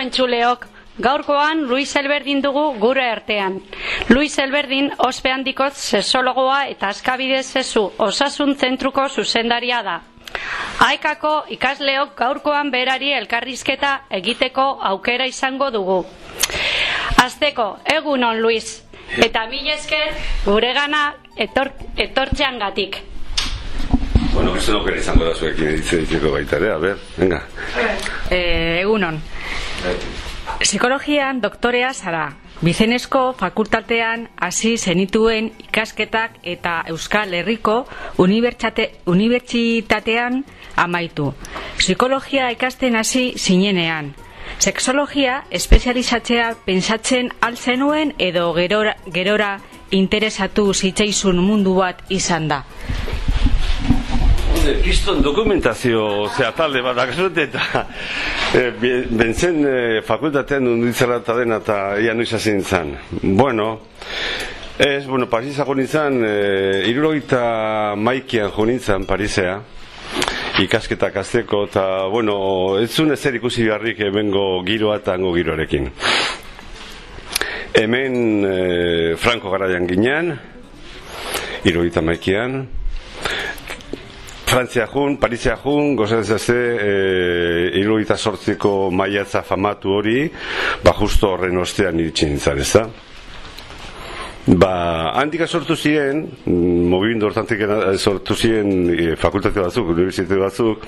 entzuleok, gaurkoan Luis Elberdin dugu gure artean. Luis Elberdin ospe handikoz sesologoa eta askabide zezu osasun zentruko zuzendaria da. Aekako ikasleok gaurkoan berari elkarrizketa egiteko aukera izango dugu. Azteko, egunon Luis, eta mil esker guregana etor, etortzean gatik. Bueno, ez nuke izango da zuekin editzen ditzeko baita ere, a ber, venga. Eh, egunon. Psikologian doktorea zara. Bizenezko fakultatean hasi zenituen ikasketak eta Euskal Herriko unibertsitatean amaitu. Psikologia ikasten hasi zinenean. Sexologia espezializatzea pentsatzen altzenuen edo gerora, gerora interesatu zitzaizun mundu bat izan da. Kiston dokumentazio zea talde bat akasut eta e, bentzen e, fakultatean unditzela eta dena eta ia noiz hasi nintzen. Bueno, ez, bueno, Parisako nintzen, e, irurogeita maikian jo nintzen Parisea ikasketak azteko eta, bueno, ez zuen ezer ikusi beharrik emengo giroa eta hango giroarekin. Hemen e, Franco garaian ginean, irurogeita maikian, Frantzia jun, Parisia jun, gozen zeze, e, iruita sortziko maiatza famatu hori, ba justo horren ostean iritsi nintzen, ez da? Ba, handika sortu ziren, mobilindu hortantik sortu ziren e, fakultate batzuk, universitate batzuk,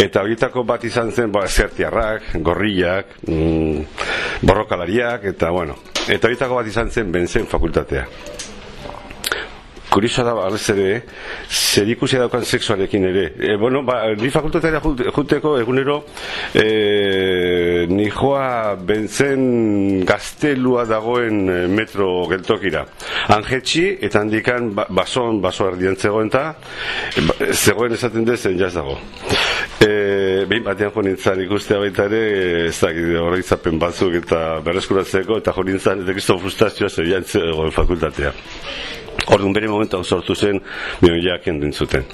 eta horietako bat izan zen, ba, zertiarrak, gorriak, mm, borrokalariak, eta bueno, eta horietako bat izan zen benzen fakultatea kuriosa da alez ere zer ikusi daukan sexuarekin ere. E, bueno, ba, ni fakultatera juteko egunero e, ni joa bentzen gaztelua dagoen e, metro geltokira. Angetxi eta handikan ba, bason, baso erdian zegoen eta ba, zegoen esaten dezen jaz dago. E, behin batean jo nintzen ikustea baita ere ez da horreitzapen batzuk eta berreskuratzeko eta jo nintzen eta kristo frustrazioa zer jantzegoen fakultatea Orduan bere momentu sortu zen bioia kenduen zuten.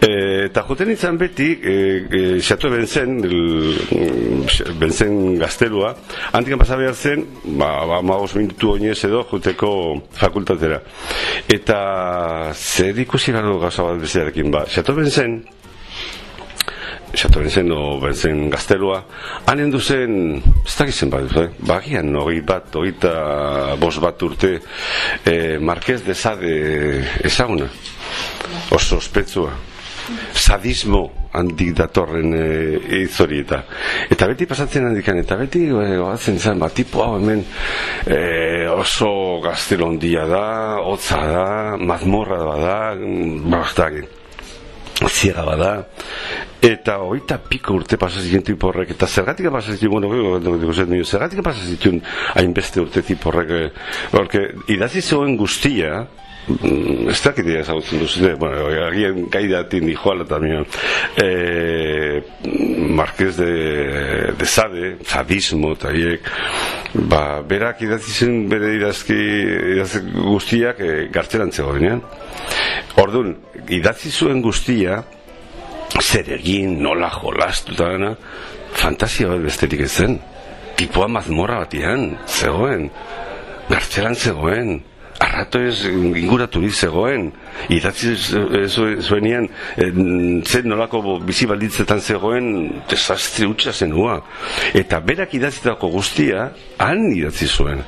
E, eta joten nintzen beti, e, e, xatu benzen, benzen gaztelua, antikan pasa behar zen, ba, ba, maoz minutu oinez edo, juteko fakultatera. Eta zer ikusi gano gauza bat beziarekin, ba, xatu benzen, Xato benzen, o benzen gaztelua, hanen duzen, ez dakitzen bat, eh? bagian, hori bat, hori bos bat urte, eh, Marquez de Sade ezaguna, oso ospetsua, sadismo handik datorren e, eta eta beti pasatzen handikan eta beti e, gozatzen zen ba, tipo hau hemen e, oso gaztelondia da hotza da, mazmorra da ba, ba, ziega bada. Eta hoita piko urte pasazitzen tipo horrek eta zergatik pasazitzen bueno, zergatik pasazitzen hainbeste urte tipo horrek porque idazi zegoen guztia ez dakit dira ezagutzen duzu bueno, agian gaidatin dijoala también eh, Marquez de, de Sade sadismo eta hiek ba, berak idazi zen bere idazki idazki guztiak e, gartzeran zegoen Orduan, idatzi zuen guztia, zer egin, nola jolastu eta dena, fantasia bat bestetik ezen. Tipoa mazmora batian, zegoen, gartzeran zegoen, arrato ez inguraturik zegoen. Idatzi zuenian zen nolako bizi balditzetan zegoen desastre utxa zenua. Eta berak idatzitako guztia han idatzi zuen.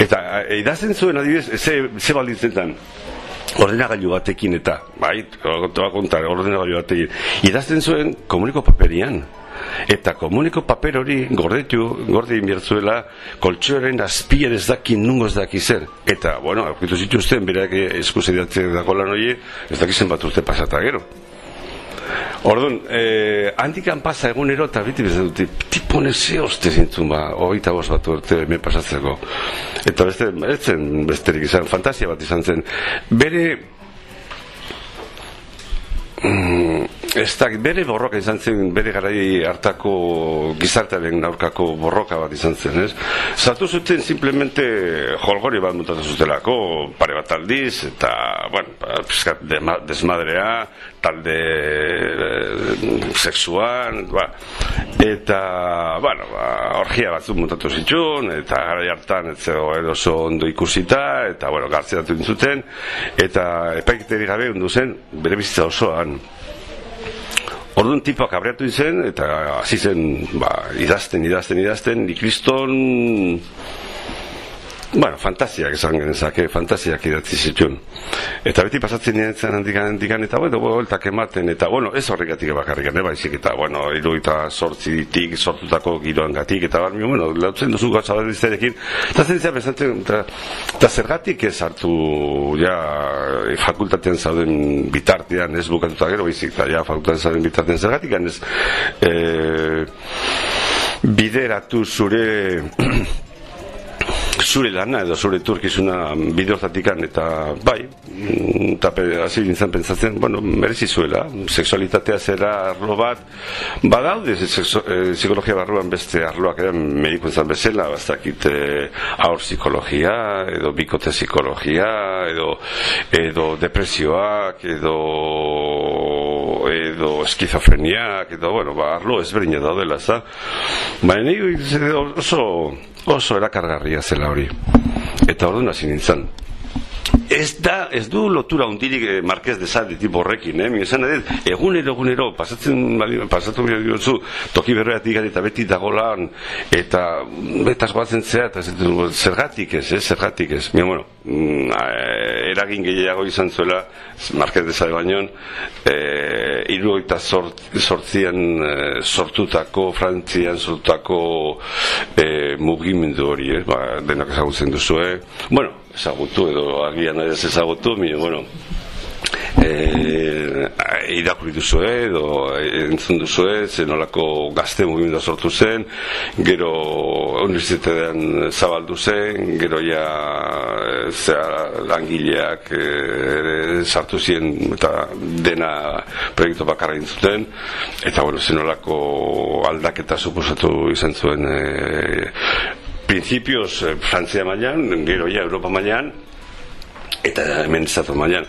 Eta e, idazten zuen adibidez ze, ze balditzetan? Ordenagailu batekin eta bai, kontar, ordenagailu batekin. Idazten zuen komuniko paperian eta komuniko paper hori gordetu, gorde inbiertzuela koltsoaren azpien ez dakin nungo ez daki zer eta, bueno, aurkitu zituzten berak eskuse datzen dako lan hori ez dakizen bat urte pasata gero Orduan, eh, handikan pasa egunero eta biti bezan dut, tipone ze oste zintzun ba, hogeita bost bat urte me pasatzeko. Eta beste, zen besterik izan, fantasia bat izan zen. Bere, mm, Ez da, bere borroka izan zen, bere garai hartako gizartearen aurkako borroka bat izan zen, ez? Zatu zuten simplemente jolgori bat mutatu zutelako, pare bat aldiz, eta, bueno, piskat desmadrea, talde e, sexuan, ba, eta, bueno, ba, orgia batzuk mutatu zituen, eta gara hartan ez zegoen oso ondo ikusita, eta, bueno, gartzeratu dintzuten, eta epaiketeri gabe undu zen, bere bizitza osoan, Orduan tipoak abreatu zen, eta hasi zen, ba, idazten, idazten, idazten, ikriston, Bueno, fantasiak esan genezake, fantasiak idatzi zituen. Eta beti pasatzen nintzen handikan, handikan, eta bueno, bueltak ematen, eta bueno, ez horregatik bakarrik, ne baizik, eta bueno, iru eta sortzitik, sortutako giroan gatik, eta bar, bueno, lautzen duzu gauza bat izterekin, eta zen zera, eta, eta zergatik ez hartu, ja, fakultatean zauden bitartean, ez bukatuta gero, baizik, eta ja, fakultatean zauden bitartean zergatik, ez, e, bideratu zure zure lana edo zure turkizuna bideozatikan eta bai mm, eta hasi nintzen pentsatzen bueno, merezi zuela. Seksualitatea zera arlo bat badaude e, psikologia barruan beste arloak edan mediko izan bezala bastakit e, aur psikologia edo bikote psikologia edo, edo depresioak edo edo eskizofreniak edo bueno, ba, arlo ezberdina daudela za baina oso oso erakargarria zela hori. Eta orduan hasi nintzen Ez da, ez du lotura hundirik eh, Marquez de Sade tipo horrekin, eh? Esan edet, egunero, egunero, pasatzen, pasatu bihar toki berreatik eta beti dagolan, eta betaz batzen zea, eta zergatik ez, eh? zergatik ez. Mira, bueno, mm, eh, eragin gehiago izan zuela, Marquez de Sade baino, eh, iru eta sort, sortzian eh, sortutako, frantzian sortutako eh, mugimendu hori, eh? Ba, denak ezagutzen duzu, eh? Bueno, ezagutu edo agian ez ezagutu, mi, bueno, e, irakurri duzu edo entzun duzu zenolako gazte mugimendua sortu zen, gero universitatean zabaldu zen, gero ja zera, langileak e, sartu ziren eta dena proiektu bakarra zuten. Eta bueno, zenolako aldaketa suposatu izan zuen e, principios eh, Frantzia mailan, gero ja Europa mailan eta hemen estatu mailan.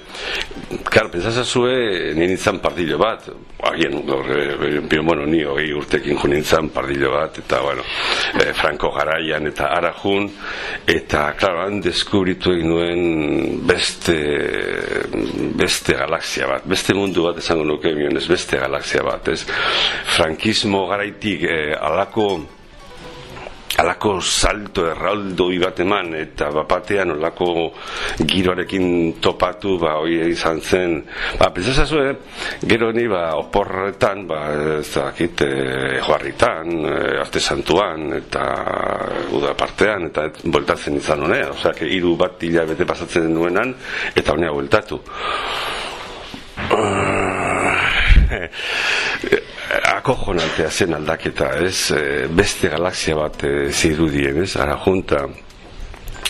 Klar, pentsatza zue ni nintzen pardillo bat, agian gaur eh, bueno, ni hogei urtekin jo nintzen pardillo bat eta bueno, eh, Franco garaian eta Arajun eta claro, han deskubritu egin nuen beste beste galaxia bat, beste mundu bat esango nuke ez beste galaxia bat, ez? Frankismo garaitik eh, alako alako salto erraldo bat eman eta bapatean olako giroarekin topatu ba hoi izan zen ba pentsasazu eh? gero ni ba oporretan ba ez dakit eh, joarritan eh, arte santuan eta uda partean eta voltatzen izan honea osea que hiru bat dila bete pasatzen nuenan eta honea voltatu akojonantea zen aldaketa, ez? E, beste galaxia bat e, zirudien, ez? Ara junta,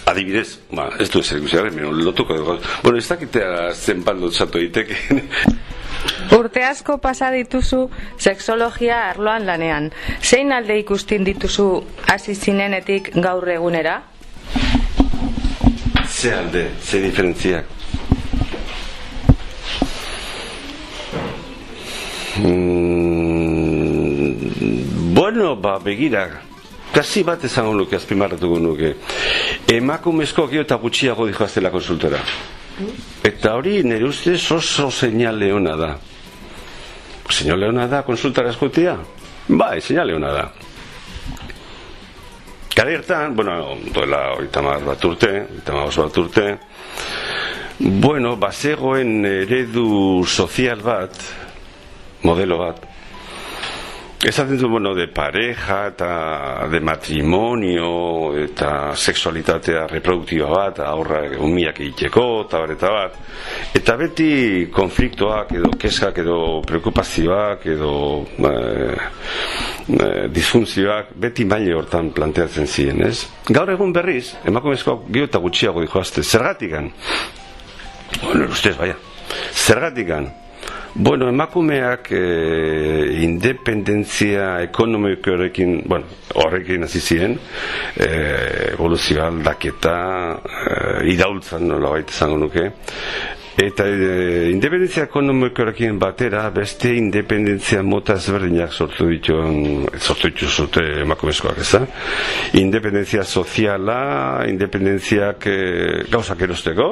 adibidez, ba, ez du ezer guztiare, lotuko dugu. Bueno, ez dakitea zen baldo zato Urte asko pasa dituzu sexologia arloan lanean. Zein alde ikustin dituzu hasi zinenetik gaur egunera? Ze alde, ze diferentziak. Mm, bueno, ba, begira, kasi bat esango nuke, azpimarratuko nuke. Emakumezko gio eta gutxiago dihoaztela konsultora. Eta hori nire ustez oso seinale ona da. Seinale ona da konsultara eskutia? Bai, seinale ona da. Gara hartan, bueno, duela oita bat urte, oita bat urte, bueno, bazegoen eredu sozial bat, modelo bat, Esaten du, bueno, de pareja eta de matrimonio eta sexualitatea reproduktiba bat, aurra umiak egiteko, eta eta bat. Eta beti konfliktoak edo keskak edo preokupazioak edo eh, eh, disfunzioak beti maile hortan planteatzen ziren, ez? Gaur egun berriz, emakumezkoak gio eta gutxiago dihoazte, zergatikan? Bueno, ustez, baina, zergatikan? Bueno, emakumeak e, independentzia ekonomikoarekin, bueno, horrekin hasi ziren, e, evoluzioa aldaketa, e, idaultzan nola baita zango nuke, Eta e, independentzia ekonomikoarekin batera beste independentzia mota ezberdinak sortu ditu sortu ditu zute emakumezkoak eza independentzia soziala independentziak e, gauzak erosteko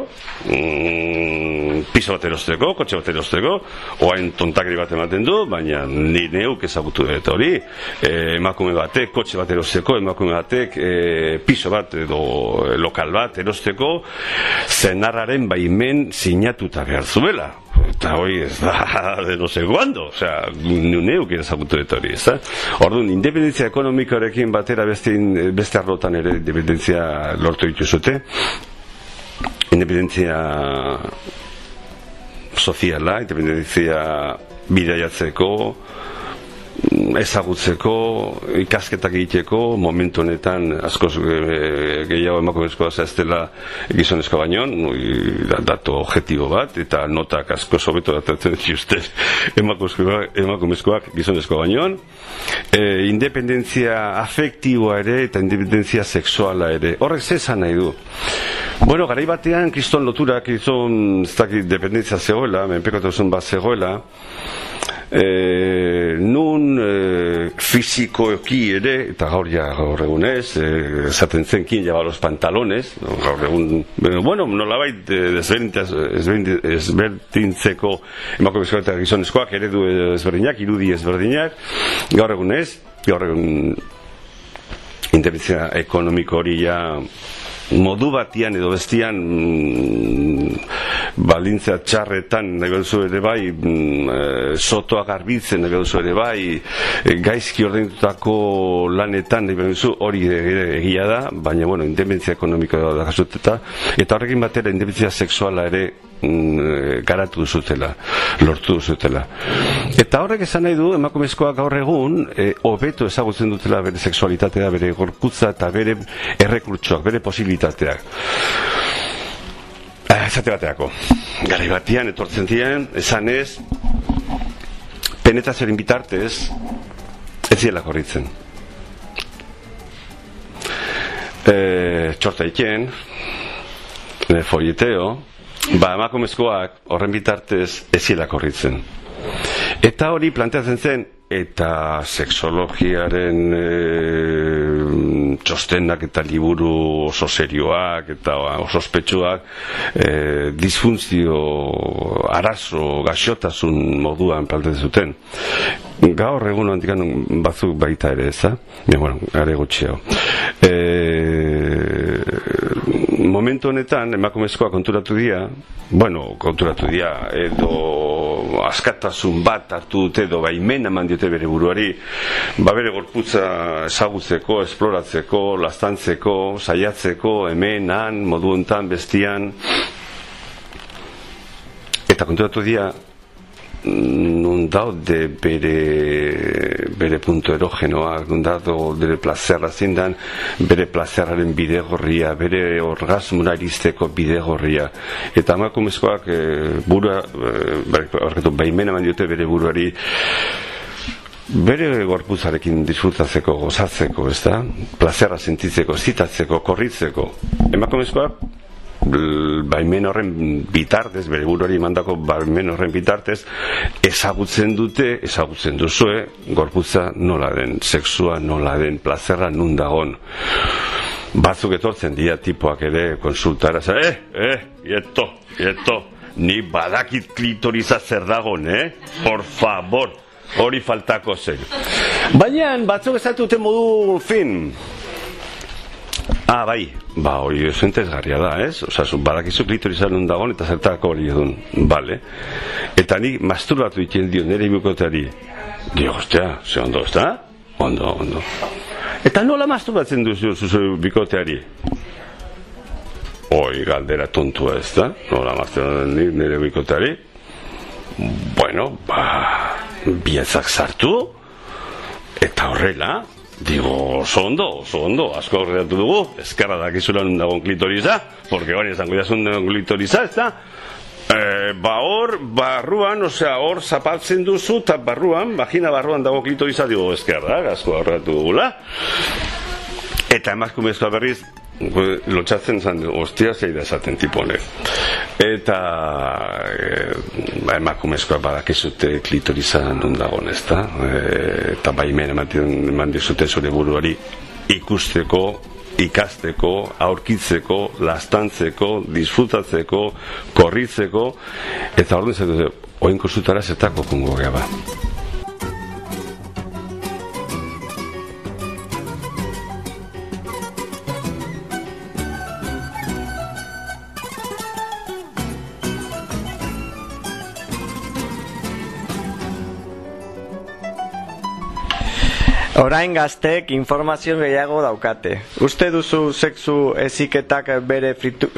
mm, piso bat erosteko kotxe bat erosteko oain tontakri bat ematen du baina ni neuk ezagutu dut hori e, emakume batek kotxe bat erosteko emakume batek e, piso bat edo lokal bat erosteko zenarraren baimen sinatu sinatuta behar zuela. Eta hoi ez da de no sé cuándo. O sea, ezagutu dut hori ez da orduan, independentzia ekonomikoarekin batera beste, beste arlotan ere independentzia lortu dituzute. Independentzia soziala independentzia bidaiatzeko ezagutzeko, ikasketak egiteko, momentu honetan askoz e, gehiago emakumezkoa zehaztela gizonezko baino, datu objektibo bat, eta notak asko sobeto datatzen zizte emakumezkoak gizonezko baino, e, independentzia afektiboa ere eta independentzia sexuala ere. Horrek zezan nahi du. Bueno, garai batean, kriston loturak izan, ez dakit, dependentzia zegoela, menpekotasun bat zegoela, e, nun e, fizikoki ere eta gaur ja gaur egunez e, esaten zen kin lleva los pantalones no, gaur egun bueno nolabait ezberdintzeko emakumezko eta gizonezkoak eredu ezberdinak irudi ezberdinak gaur egunez gaur egun interventzia ekonomiko hori ja modu batian edo bestian mm, balintza txarretan nahi ere bai mm, e, sotoa garbitzen nahi ere bai e, gaizki ordenitutako lanetan nahi hori egia da baina bueno, independentzia ekonomikoa da jasoteta eta horrekin batera independentzia sexuala ere mm, garatu zutela, lortu zutela. Eta horrek esan nahi du, emakumezkoa gaur egun, e, hobeto ezagutzen dutela bere sexualitatea, bere gorkutza eta bere errekurtsoak, bere posibilitateak. Esate bateako, gari batian, etortzen ziren, esan ez, penetazioaren bitartez, ez ziela korritzen. E, txorta iken, e, folleteo, ba, emakumezkoak horren bitartez eziela korritzen. Eta hori planteatzen zen, eta sexologiaren e, txostenak eta liburu oso serioak eta oso ospetsuak e, disfunzio arazo gaxotasun moduan planteatzen zuten. Gaur egun antikan batzuk baita ere, eza? Ja, bueno, gare gutxeo. E, momentu honetan emakumezkoa konturatu dira, bueno, konturatu dira edo askatasun bat hartu dute edo baimen eman diote bere buruari, ba bere gorputza ezagutzeko, esploratzeko, lastantzeko, saiatzeko, hemen, han, modu hontan, bestian, eta konturatu dira non daude bere bere punto erogenoa non daude bere plazerra zindan bere plazerraren bidegorria bere orgasmuna iristeko bidegorria eta amakumezkoak e, burua e, baimena eman diote bere buruari bere gorpuzarekin disfrutatzeko, gozatzeko, ez da? Plazerra sentitzeko, zitatzeko, korritzeko. Emakumezkoak baimen horren bitartez, bere buruari mandako baimen horren bitartez, ezagutzen dute, ezagutzen duzue, gorputza nola den, sexua nola den, plazerra nun dagon. Batzuk etortzen dira tipoak ere konsultara, eh, eh, ieto, ieto, ni badakit klitoriza zer dagon, eh? Por favor, hori faltako zen. Baina, batzuk ezatute modu fin, Ah, bai, ba, hori garria da, ez? Osa, badakizu klitorizan nun dagoen eta zertako hori edun, bale. Eta nik masturbatu itzen dio nire imukotari. Dio, ostia, ze ondo, ez da? Ondo, ondo. Eta nola masturbatzen duzu zuzu bikoteari? Oi, galdera tontua ez da? Nola masturbatzen nire bikoteari? Bueno, ba, bietzak sartu, eta horrela, Digo, oso ondo, oso ondo, asko horretu dugu, eskerra dakizula nun dagoen klitoriza, porque bari esango jasun dagoen klitoriza, ez da? E, ba hor, barruan, osea, hor zapatzen duzu, eta barruan, vagina barruan dago klitoriza, digo, eskerra, asko horretu dugula. Eta emazkumezkoa berriz, lotxatzen zan, ostia zei da esaten tipone. Eta e, ba, emakumezkoa badakizute klitoriza non dagoen ez da. E, eta baimen ematen eman dizute zure buruari ikusteko, ikasteko, aurkitzeko, lastantzeko, disfrutatzeko, korritzeko, eta hori dute, oinko zutara zetako kungo ba. Orain gaztek informazio gehiago daukate. Uste duzu sexu eziketak bere fritu,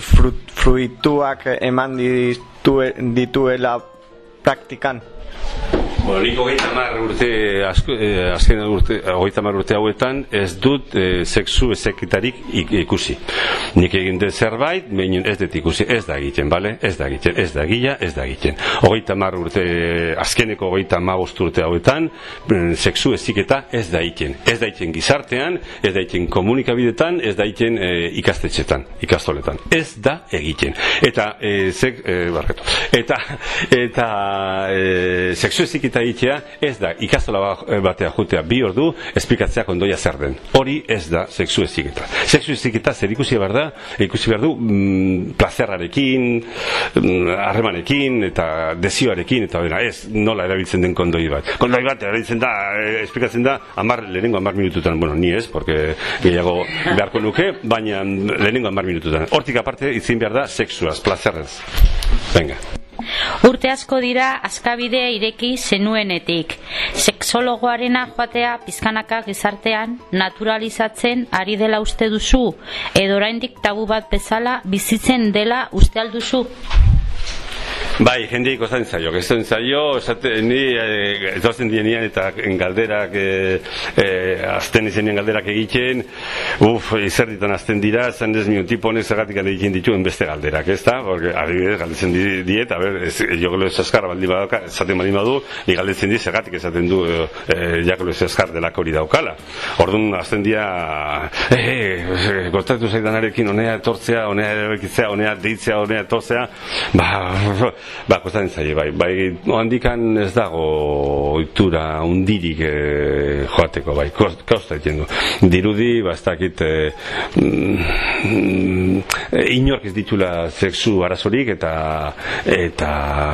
fruituak eman dituela praktikan? Bueno, nik hogeita mar urte, eh, azken urte, hogeita mar urte hauetan, ez dut eh, sexu ezekitarik ikusi. Nik egin dut zerbait, meinen ez dut ikusi, ez da egiten, bale? Ez da egiten, ez da gila, ez da egiten. Hogeita mar urte, azkeneko hogeita mar urte hauetan, mm, sexu eziketa ez da egiten. Ez da egiten gizartean, ez da egiten komunikabidetan, ez da egiten eh, ikastetxetan, ikastoletan. Ez da egiten. Eta, eh, sek, eh, barretu. Eta, eta, eh, sexu eziketa eta itea ez da ikastola ba, eh, batea jutea bi ordu esplikatzea kondoia zer den. Hori ez da sexu eziketa. Sexu eziketa zer ikusi behar da, ikusi behar du mm, plazerrarekin, mm, harremanekin eta desioarekin eta bera, ez nola erabiltzen den kondoi bat. Kondoi bat erabiltzen da, eh, esplikatzen da, amar, lehenengo amar minututan, bueno, ni ez, porque gehiago beharko nuke, baina lehenengo amar minututan. Hortik aparte, izin behar da, sexuaz, plazerrez. Venga. Urte asko dira askabide ireki zenuenetik. Sexologoarena joatea pizkanaka gizartean naturalizatzen ari dela uste duzu edo oraindik tabu bat bezala bizitzen dela uste alduzu. Bai, jende ikozatzen zaio, gezen zaio, esate, ni e, dienian eta galderak, e, e, azten izenien galderak egiten, uf, izer ditan azten dira, zan ez miun tipo honek zergatik egiten dituen beste galderak, ez da? Porque, adibidez, galdetzen diet, a ber, ez, jokolo ez azkarra baldi badauka, esaten bali badu, ni galdetzen di, zergatik esaten du, e, jakolo ez azkar delako hori daukala. Orduan, azten dira, e, e, gostatu zaidanarekin, honea etortzea, honea erabekitzea, honea deitzea, honea etortzea, ba, Ba, kostatzen zaie, bai, bai, handikan ez dago oitura undirik e, joateko, bai, kosta egiten du. Dirudi, ba, ez dakit, e, mm, inork ez ditula sexu arazorik, eta eta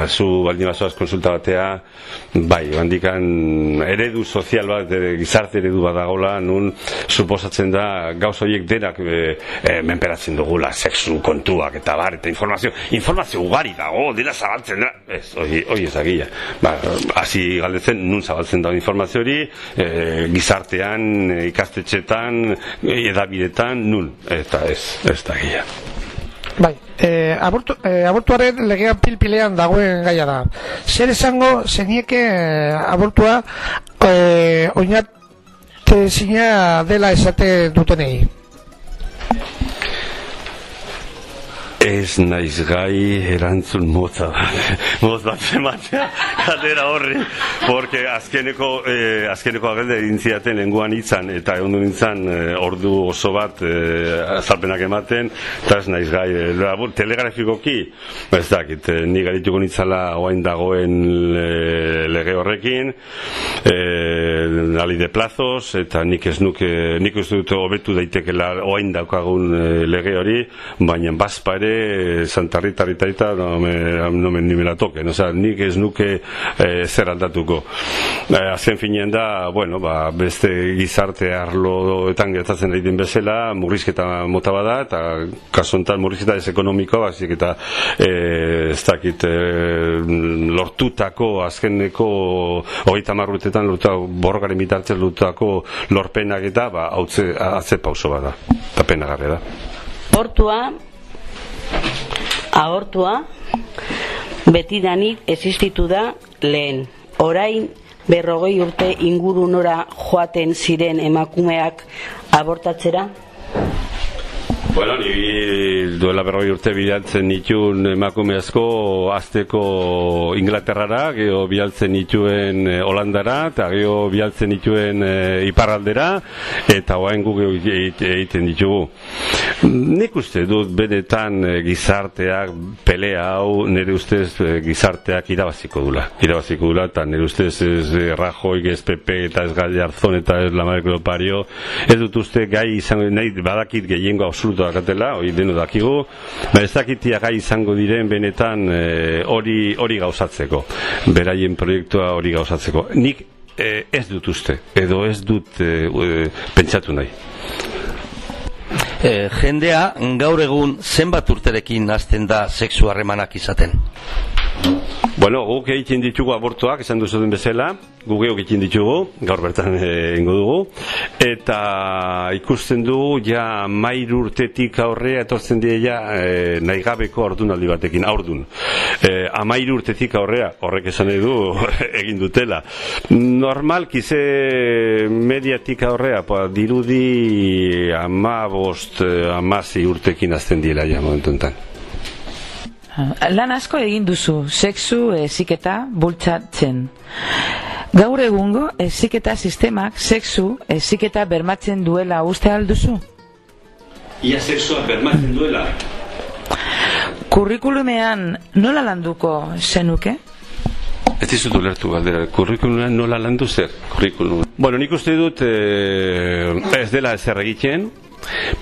zu baldin bazoaz konsulta batea, bai, handikan eredu sozial bat, e, gizarte eredu bat dagoela, nun, suposatzen da, gauz horiek denak e, e, menperatzen dugula, sexu kontuak, eta bar, eta informazio, informazio ugari dago, dira zabaltzen da, ez, hori, hori ez da Ba, hasi galdetzen, nun zabaltzen da informazio hori, e, gizartean, e, ikastetxetan, edabidetan, nun, eta ez, ez da gila. Bai, e, abortu, e, abortuaren legean pilpilean dagoen gaia da. Zer esango zenieke e, abortua e, oinate zina dela esate dutenei? Ez naiz gai erantzun motza Moz bat ematea Galdera horri. Porque azkeneko eh, Azkeneko agelde intziaten lenguan itzan Eta egon nintzen eh, ordu oso bat eh, Azalpenak ematen Eta ez naiz gai eh, labur, Telegrafikoki Ez dakit eh, Ni garituko nitzala Oain dagoen eh, lege horrekin eh, Ali de plazos Eta nik ez nuke Nik ez dut hobetu daitekela Oain daukagun eh, lege hori Baina bazpa ere Santa Rita Rita Rita no me, no me, ni me la toquen. O sea, nik ez nuke eh, zer aldatuko. Eh, azken finean da bueno, ba, beste gizarte arloetan gertatzen egiten bezala murrizketa mota bada eta kasu honetan murrizketa ez ekonomiko bazik eta eh, ez dakit eh, lortutako azkeneko hogeita marrutetan lortutako borrokaren bitartzen lortutako lorpenak eta ba, hautze, atze pauso bada eta penagarria da. Hortua ahortua betidanik existitu da lehen. Orain berrogei urte inguru nora joaten ziren emakumeak abortatzera? Bueno, ni duela berroi urte bidaltzen nituen emakume azteko Inglaterrara, geho bialtzen nituen eh, Holandara, eta geho bialtzen nituen e, Iparraldera, eta oain gu egiten ditugu. Nik uste dut benetan eh, gizarteak pelea hau nire ustez eh, gizarteak irabaziko dula. Irabaziko dula, eta nire ustez ez eh, Rajoy, ez PP, eta ez Galdarzon, eta ez Lamarek Lopario, ez dut uste gai izango, nahi badakit gehiengo absoluto dakatela, hori deno dakigu, ba ez dakitia gai izango diren benetan eh, hori hori gauzatzeko, beraien proiektua hori gauzatzeko. Nik eh, ez dut uste, edo ez dut eh, eh, pentsatu nahi. E, jendea gaur egun zenbat urterekin hasten da sexu harremanak izaten? Bueno, guk egiten ditugu abortuak, esan duzu den bezala, guk egiten ditugu, gaur bertan egingo dugu, eta ikusten dugu, ja mair urtetik aurrea etortzen die ja e, nahi gabeko ordunaldi batekin, aurdun. E, amair urtetik aurrea, horrek esan nahi du, egin dutela. Normal, kize mediatik aurrea, pa, dirudi ama bost, amazi urtekin azten diela ja momentu enten. Lan asko egin duzu, sexu eziketa bultzatzen. Gaur egungo eziketa sistemak sexu eziketa bermatzen duela uste alduzu? Ia sexua bermatzen duela? Kurrikulumean nola landuko zenuke? Ez dizut ulertu galdera, kurrikulumean nola landu zer? Kurrikulum. Bueno, nik uste dut eh, ez dela ezer egiten,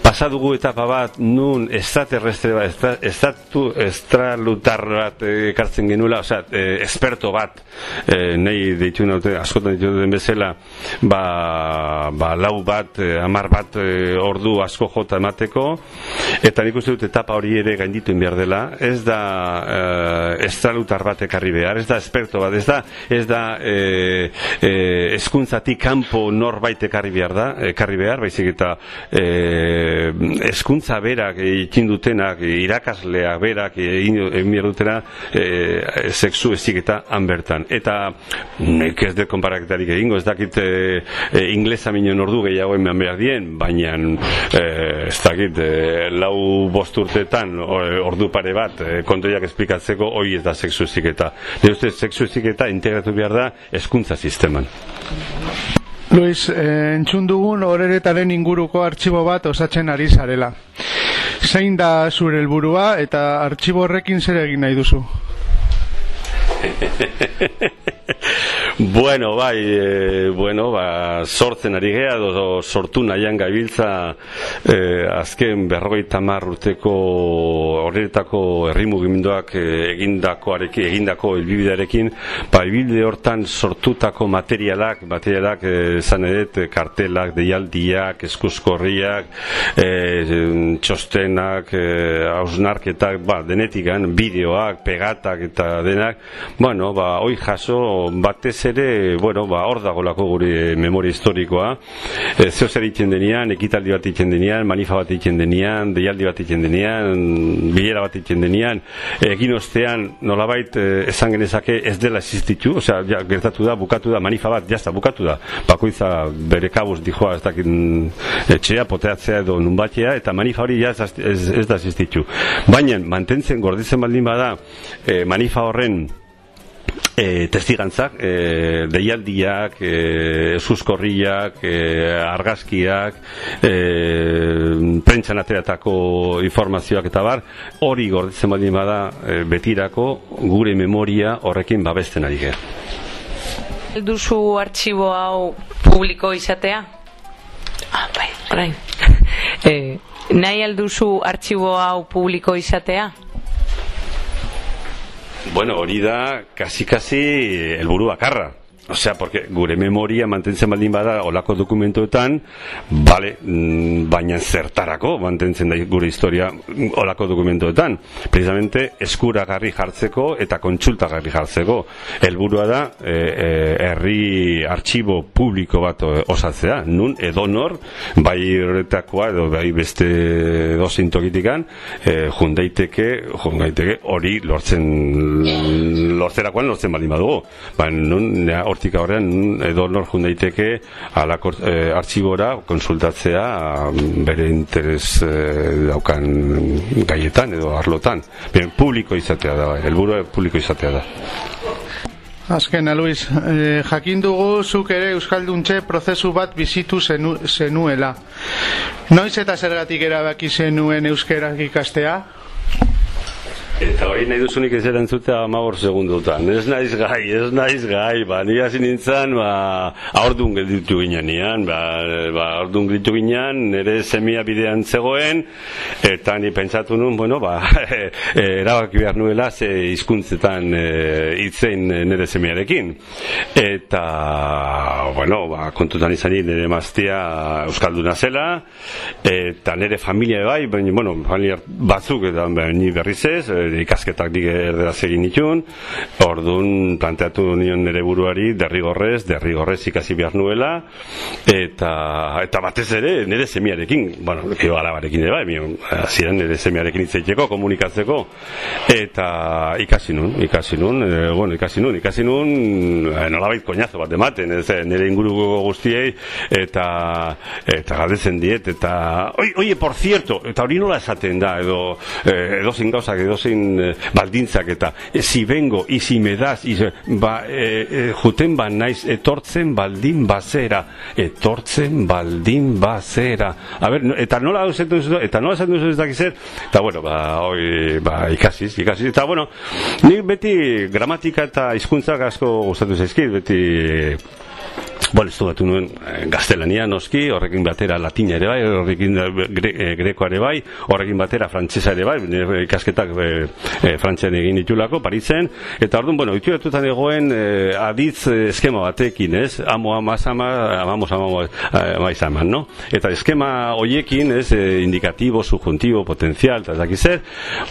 pasadugu etapa bat nun extraterrestre bat, estatu estralutar bat ekartzen genuela, osea, eh, esperto bat, eh, nahi deitu naute, askotan ditu den bezala, ba, ba lau bat, eh, amar bat eh, ordu asko jota emateko, eta nik uste dut etapa hori ere gainditu behar dela, ez da eh, estralutar bat ekarri behar, ez da esperto bat, ez da, ez da eh, eh, eskuntzatik kanpo norbait ekarri behar da, ekarri behar, baizik eta eh, eskuntza berak ikin dutenak, irakasleak berak egin dutena e, sexu eziketa han bertan. Eta nek ez dut konparaketarik egingo, ez dakit e, e, inglesa minon ordu gehiago eman behar dien, baina e, ez dakit e, lau bost urtetan ordu pare bat e, kontoiak esplikatzeko hoi ez da sexu eziketa. Nire uste sexu eziketa integratu behar da eskuntza sisteman. Luis, eh, entzun dugun horeretaren inguruko artxibo bat osatzen ari zarela. Zein da zure helburua eta artxibo horrekin zer egin nahi duzu? bueno, bai, e, bueno, ba, sortzen ari gea, do, sortu nahian gabiltza e, azken berrogei tamar urteko horretako herri mugimenduak e, egindakoarekin, egindako elbibidearekin, ba, elbibide hortan sortutako materialak, materialak e, zan edet, kartelak, deialdiak, eskuzkorriak, e, txostenak, hausnarketak, ba, denetikan, bideoak, pegatak eta denak, bueno, ba, hoi jaso batez ere, bueno, ba, hor dagolako gure memoria historikoa. E, zeo zer ditzen denean, ekitaldi bat ditzen denean, manifa bat ditzen denean, deialdi bat ditzen denean, bilera bat ditzen denean, egin ostean, nolabait, eh, esan genezake ez dela existitu, osea, ja, gertatu da, bukatu da, manifa bat, jazta, bukatu da. Bakoitza bere kabuz dijoa ez dakin etxea, poteatzea edo nunbatea, eta manifa hori ja ez, ez, ez da existitu. Baina, mantentzen, gorditzen baldin bada, e, manifa horren e, testigantzak, e, deialdiak, e, suskorriak, e, argazkiak, e, prentxan ateratako informazioak eta bar, hori gorditzen baldin bada e, betirako gure memoria horrekin babesten ari gara. duzu artxibo hau publiko izatea? Ah, bai, orain. eh, nahi alduzu artxibo hau publiko izatea? Bueno, hori da, kasi-kasi, helburu bakarra. Osea, porque gure memoria mantentzen baldin bada olako dokumentuetan, bale, mm, baina zertarako mantentzen da gure historia olako dokumentuetan. Precisamente eskuragarri jartzeko eta kontsultagarri jartzeko. Helburua da e, e, herri artxibo publiko bat e, osatzea, nun edonor, bai horretakoa edo bai beste dozein tokitikan, e, jundaiteke, jundaiteke hori lortzen lortzerakoan lortzen baldin badugu. Ba, nun, nea, hortik aurrean edo nor daiteke alako e, artxibora konsultatzea mm, bere interes e, daukan gaietan edo arlotan. Bien, publiko izatea da, helburua publiko izatea da. Azkena, Luis, eh, jakin dugu zuk ere Euskalduntze prozesu bat bizitu zenu, zenuela. Noiz eta zergatik erabaki zenuen euskerak ikastea? Eta hori nahi duzunik ez erantzutea amabor segundutan. Ez naiz gai, ez naiz gai, ba, ni hasi nintzen, ba, aurdun gelditu ginen nian, ba, ba, aurdun gelditu ginen, nire semia bidean zegoen, eta ni pentsatu nun, bueno, ba, e, erabaki behar nuela ze hizkuntzetan e, itzein nire semiarekin. Eta, bueno, ba, kontutan izan nire maztia Euskalduna zela, eta nire familia bai, baina, bueno, familia batzuk, eta ba, ni berriz ez, e, ikasketak dik erderaz egin ditun, orduan planteatu nion nire buruari derrigorrez, derrigorrez ikasi behar nuela, eta, eta batez ere nire semiarekin, bueno, kio alabarekin ere bai, ziren nire semiarekin itzaiteko, komunikatzeko, eta ikasi nun, ikasi nun, e, bueno, ikasi nun, ikasi nun, e, nolabait koñazo bat ematen, ez, nire inguruko guztiei, eta, eta galdetzen diet, eta, oi, oie, por cierto, eta hori nola esaten da, edo, e, edo zin gauzak, edo zin eh, baldintzak eta e, si bengo, y si me das, y, ba, e, e, juten ba naiz, etortzen baldin bazera, etortzen baldin bazera. A no, eta nola esaten duzu, eta nola esaten duzu ez dakizer, eta bueno, ba, oi, ba, ikasiz, ikasiz, eta bueno, nik beti gramatika eta hizkuntzak asko gustatu zaizkit, beti Bueno, estu batu nuen eh, gaztelania noski, horrekin batera latina ere bai, horrekin gre, eh, grekoa ere bai, horrekin batera frantsesa ere bai, ikasketak e, e, frantzian egin ditulako, paritzen, eta orduan, bueno, itu batutan egoen e, aditz eskema batekin, ez? Amo ama, amamos amamos amaz ama, no? Eta eskema hoiekin, ez, e, indikatibo, subjuntibo, potenzial, eta zaki zer,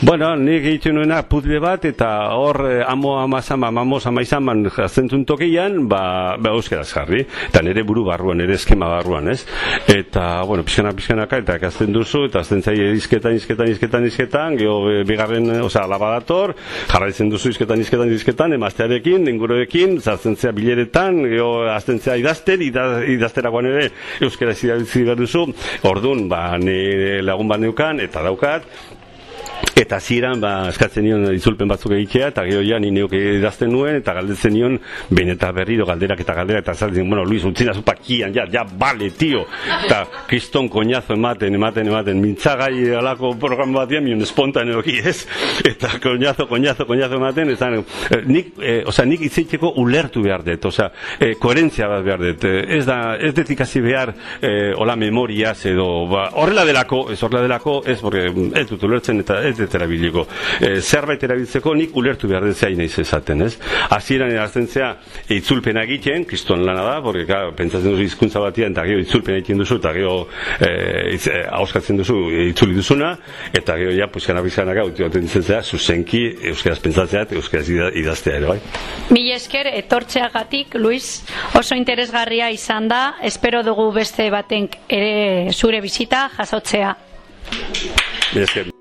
bueno, nik egiten nuena putle bat, eta hor e, amo ama, amamos amaz ama, jazentzun tokeian, ba, ba euskeraz jarri eta nire buru barruan, nire eskema barruan, ez? Eta, bueno, pixkana, pixkanaka, eta ekazten duzu, eta azten zaie izketan, izketan, izketan, izketan, geho, bigarren, osea, alaba dator, jarraitzen duzu izketan, izketan, izketan, emaztearekin, inguroekin, zartzen zea bileretan, geho, azten zea idazten, idazterakoan ere, euskera izidabizi behar duzu, orduan, ba, nire lagun bat neukan, eta daukat, eta ziren ba, eskatzen nion izulpen batzuk egitea eta gero ja ni neuk idazten nuen eta galdetzen nion ben eta berriro galderak eta galderak eta zaten, bueno, Luis, utzina zu pakian, ja, ja, bale, tio eta kriston koñazo ematen, ematen, ematen mintzagai alako programa bat mion espontan eroki ez? Eta koñazo, koñazo, koñazo ematen eta eh, nik, eh, oza, nik itzeiteko ulertu behar dut, oza, eh, koherentzia bat behar dut, ez da, ez dut ikasi behar eh, hola memoriaz edo, ba, horrela delako, ez horrela delako, ez, porque ez dut ulertzen eta ez dut erabiliko. E, zerbait erabiltzeko nik ulertu behar dezea naiz esaten, ez? Hasieran erazten zea itzulpena egiten, kriston lana da, porque claro, pentsatzen duzu hizkuntza batean eta gero itzulpena egiten duzu eta gero eh itz, eh, ahoskatzen duzu itzuli duzuna eta gero ja pues kanabizanaka utioten zea zuzenki euskaraz pentsatzea euskaraz ida- idaztea ere, bai. Mil esker etortzeagatik, Luis, oso interesgarria izan da, espero dugu beste baten ere zure bizita jasotzea. Mila esker.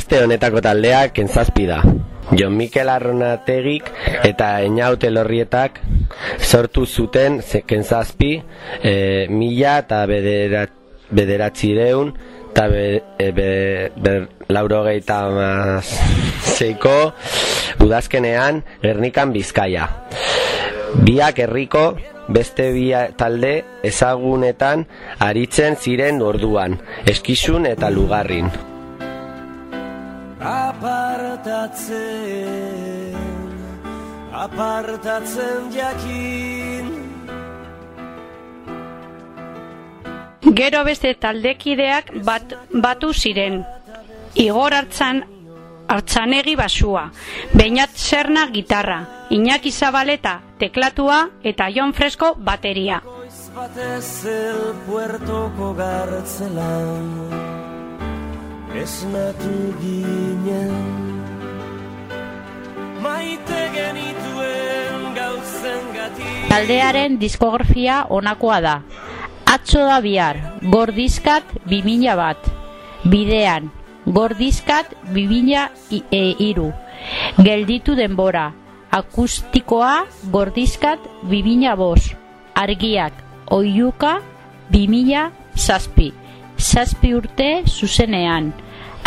Aste honetako taldeak kentzazpi da. Jon Mikel Arronategik eta Einaute Lorrietak sortu zuten kentzazpi e, mila eta bedera, bederatzireun eta be, e, be, ber, laurogeita zeiko udazkenean Gernikan Bizkaia. Biak herriko beste bi talde ezagunetan aritzen ziren orduan, eskizun eta lugarrin. Apartatzen, apartatzen jakin Gero beste taldekideak bat, batu ziren. Igor hartzan hartzanegi basua, Beñat Serna gitarra, Iñaki Zabaleta teklatua eta Jon Fresko bateria. batez el puertoko gartzelan Esnatu ginen Maite genituen gauzen gati Taldearen diskografia honakoa da. Atzo da bihar, gordizkat 2000 bat. Bidean, gordizkat bibina i- e, iru. Gelditu denbora, akustikoa gordizkat bibina bos. Argiak, oiuka bimila zazpi. Zazpi urte zuzenean.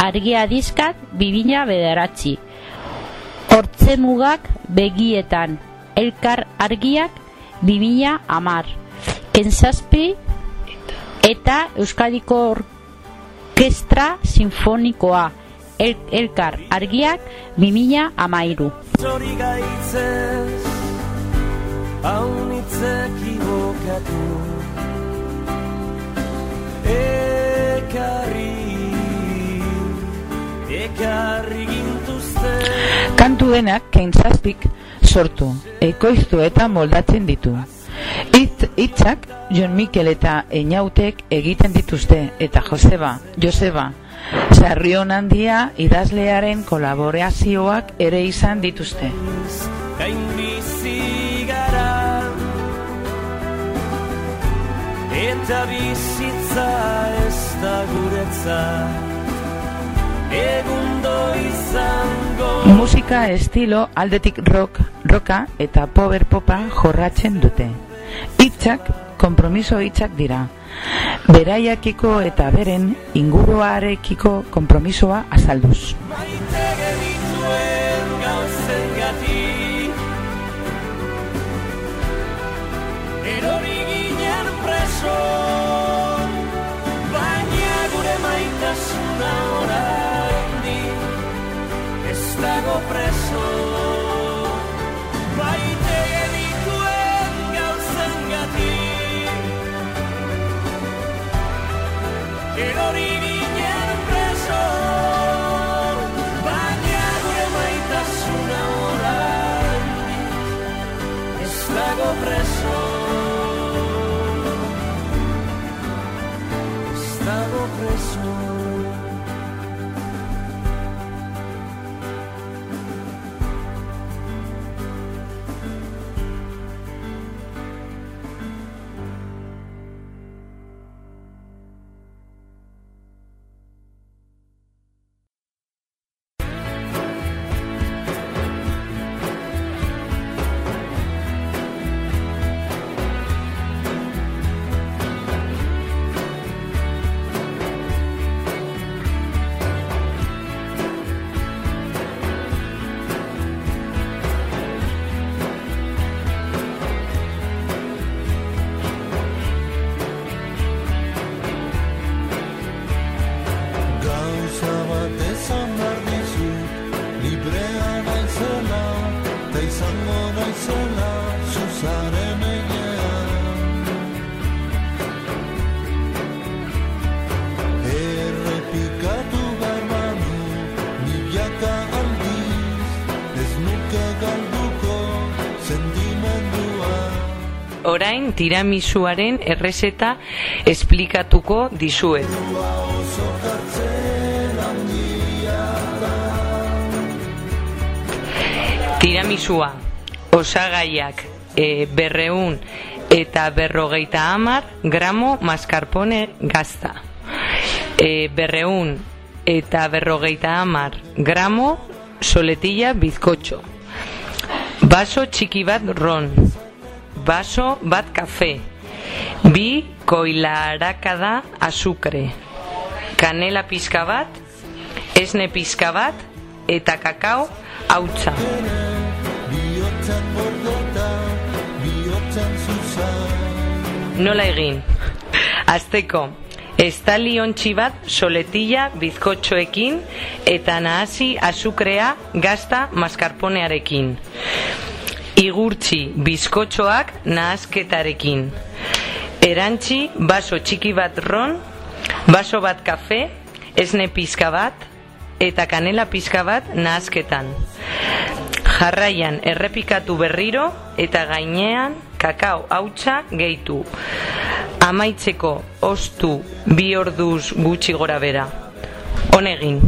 Argia dizkat bibina bederatzi. Hortzemugak begietan. Elkar argiak bibina amar. Kenzazpi eta Euskadiko Orkestra Sinfonikoa. El, elkar argiak bimila amairu. Zori gaitzez Haunitz ekibokatu Kantu denak keintzazpik sortu, ekoiztu eta moldatzen ditu. Itz, itzak Jon Mikel eta Eñautek egiten dituzte eta Joseba, Joseba, Sarrion handia idazlearen kolaborazioak ere izan dituzte. Gara Eta bizitza ez da guretza Egundo izango Musika estilo aldetik rock, roka eta power popa jorratzen dute. Hitzak konpromiso hitzak dira. Beraiakiko eta beren inguruarekiko konpromisoa azalduz. Preso Baina gure maitasuna dago preso. Maite genituen gauzen gati Erori ginen preso. Baina gure maitasuna oraindik Ez dago preso Orain tiramisuaren errezeta esplikatuko dizuet. Tiramisua, osagaiak e, berreun eta berrogeita hamar gramo mascarpone gazta. E, berreun eta berrogeita hamar gramo soletilla bizkotxo. Baso txiki bat ron. Baso bat kafe. Bi koilarakada azukre. Kanela pizka bat, esne pizka bat eta kakao zuzan Nola egin? Azteko, estali ontsi bat soletilla bizkotxoekin eta nahasi azukrea gazta maskarponearekin. Igurtzi bizkotxoak nahasketarekin. Erantzi baso txiki bat ron, baso bat kafe, esne pizka bat eta kanela pizka bat nahasketan. Jarraian errepikatu berriro eta gainean kakao hautsa gehitu. Amaitzeko ostu bi orduz gutxi gora bera. Honegin.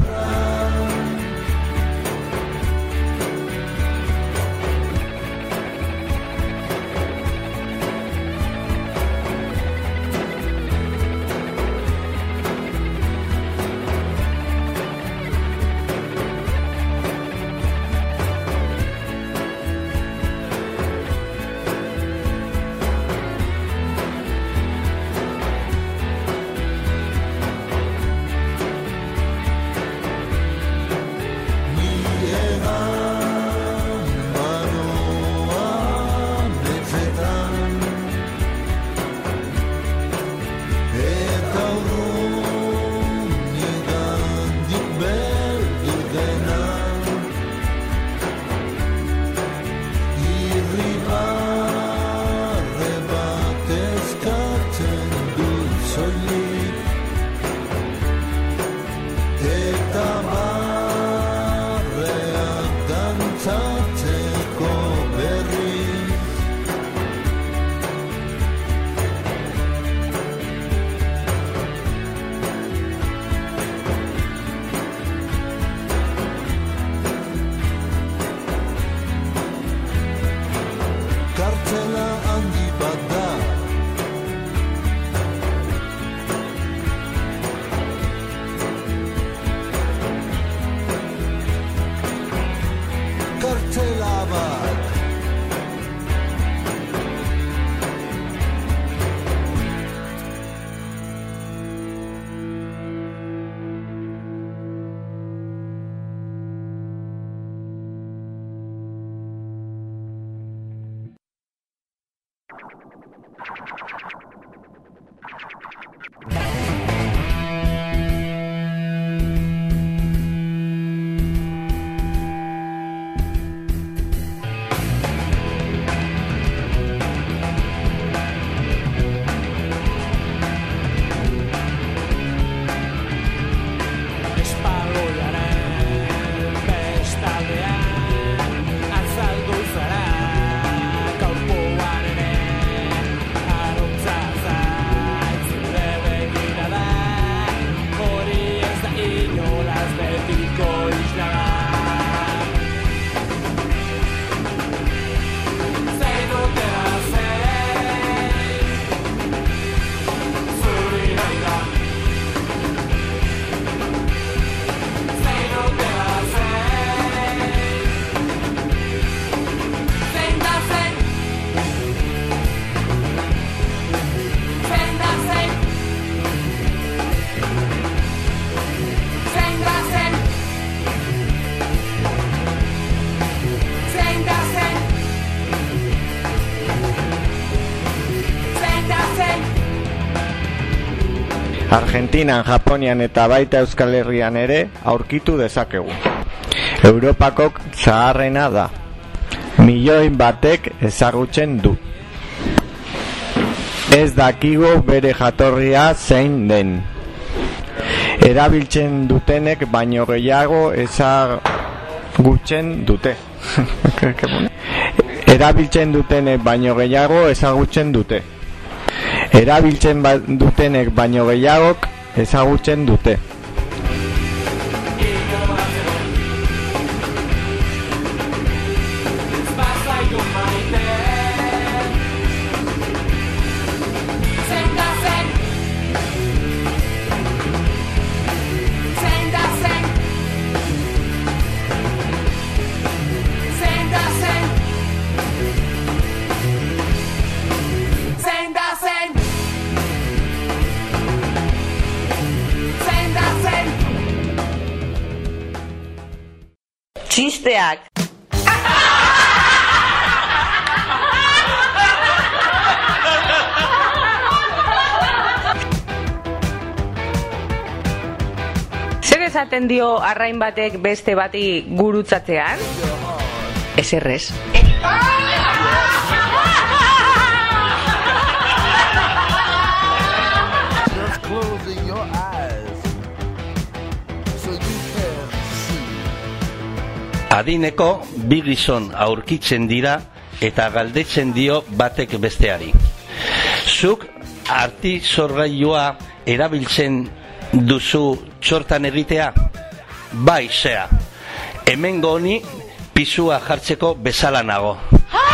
Argentinan, Japonian eta baita Euskal Herrian ere aurkitu dezakegu. Europako zaharrena da. Milioin batek ezagutzen du. Ez dakigu bere jatorria zein den. Erabiltzen dutenek baino gehiago ezagutzen dute. Erabiltzen dutenek baino gehiago ezagutzen dute. Erabiltzen ba- dutenek baino gehiagok ezagutzen dute. Txisteak. Zer esaten dio arrain batek beste bati gurutzatzean? Eserrez. Just Adineko bi gizon aurkitzen dira eta galdetzen dio batek besteari. Zuk arti zorgailua erabiltzen duzu txortan egitea? Bai, zea. Hemen honi pisua jartzeko bezala nago. and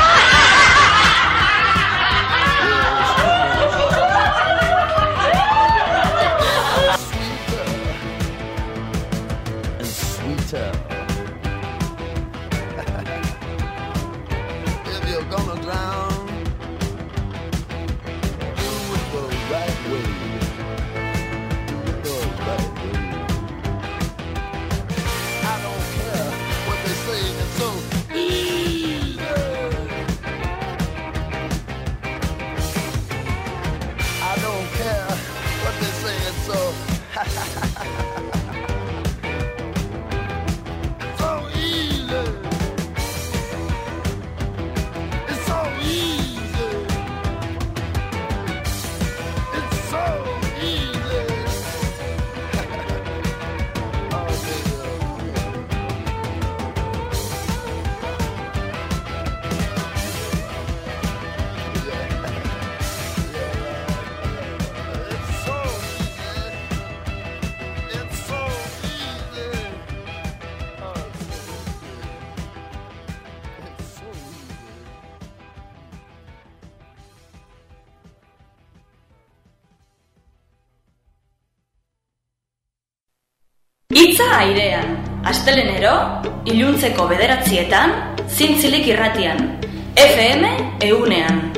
airean, astelenero, iluntzeko bederatzietan, zintzilik irratian, FM eunean.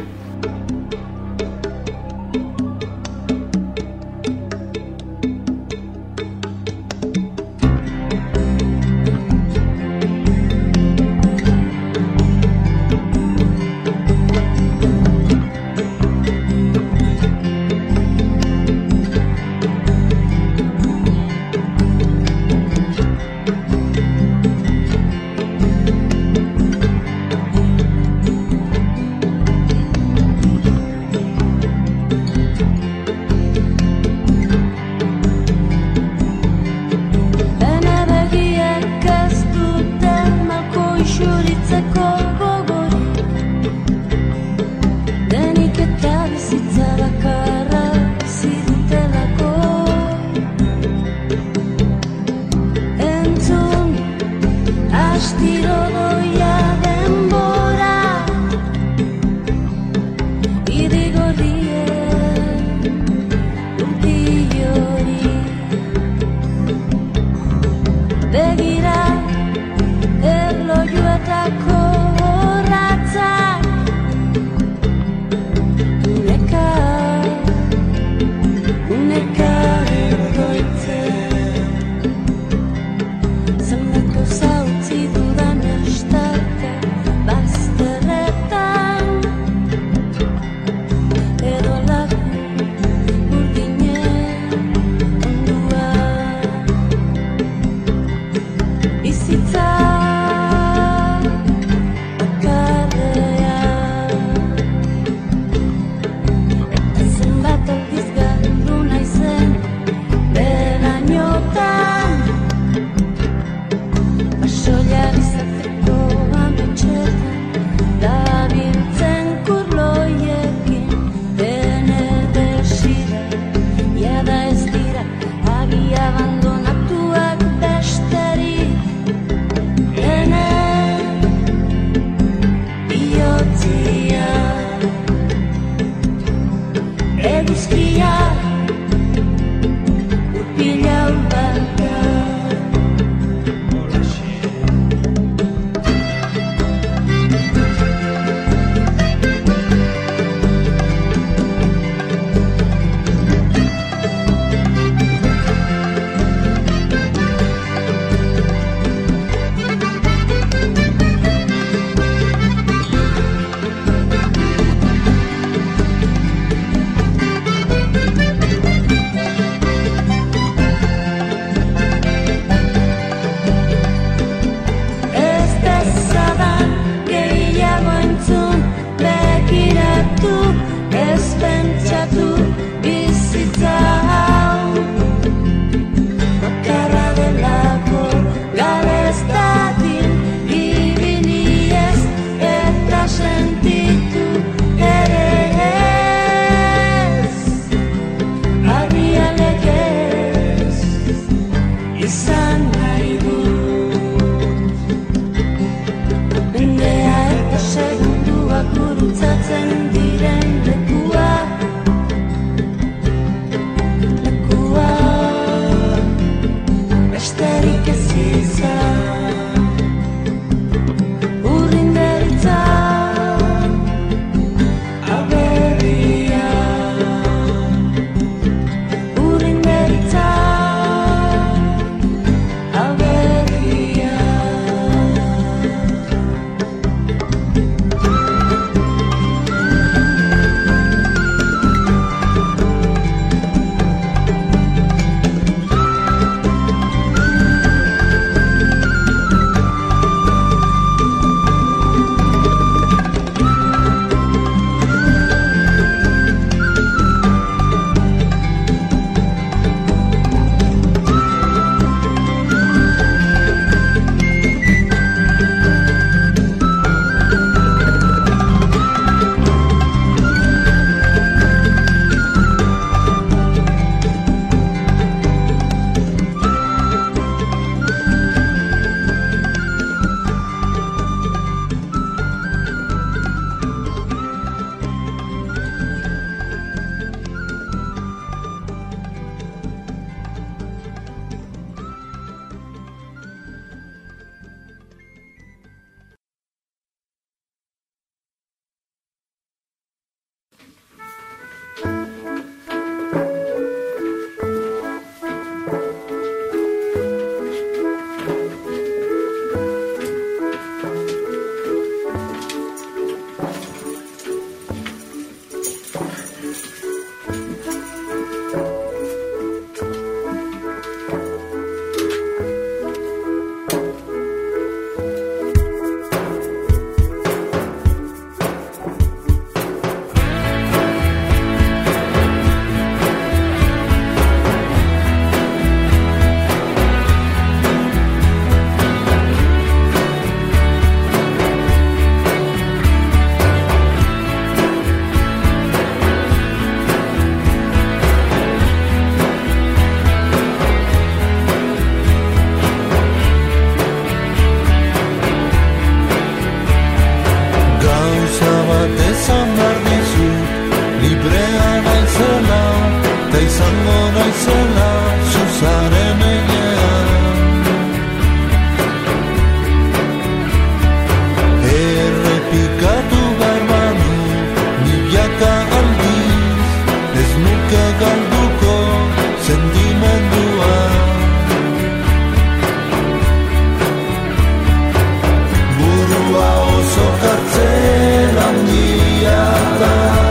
Kartzel handia da